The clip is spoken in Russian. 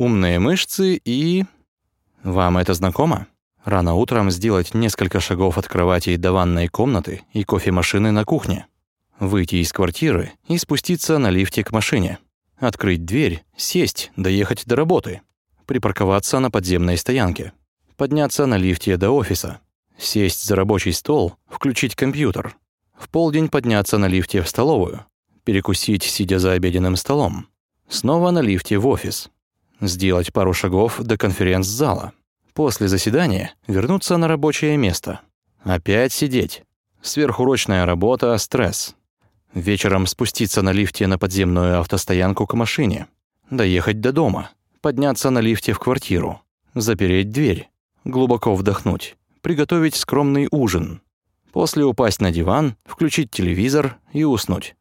умные мышцы и... Вам это знакомо? Рано утром сделать несколько шагов от кровати до ванной комнаты и кофемашины на кухне. Выйти из квартиры и спуститься на лифте к машине. Открыть дверь, сесть, доехать до работы. Припарковаться на подземной стоянке. Подняться на лифте до офиса. Сесть за рабочий стол, включить компьютер. В полдень подняться на лифте в столовую. Перекусить, сидя за обеденным столом. Снова на лифте в офис. Сделать пару шагов до конференц-зала. После заседания вернуться на рабочее место. Опять сидеть. Сверхурочная работа, стресс. Вечером спуститься на лифте на подземную автостоянку к машине. Доехать до дома. Подняться на лифте в квартиру. Запереть дверь. Глубоко вдохнуть. Приготовить скромный ужин. После упасть на диван, включить телевизор и уснуть.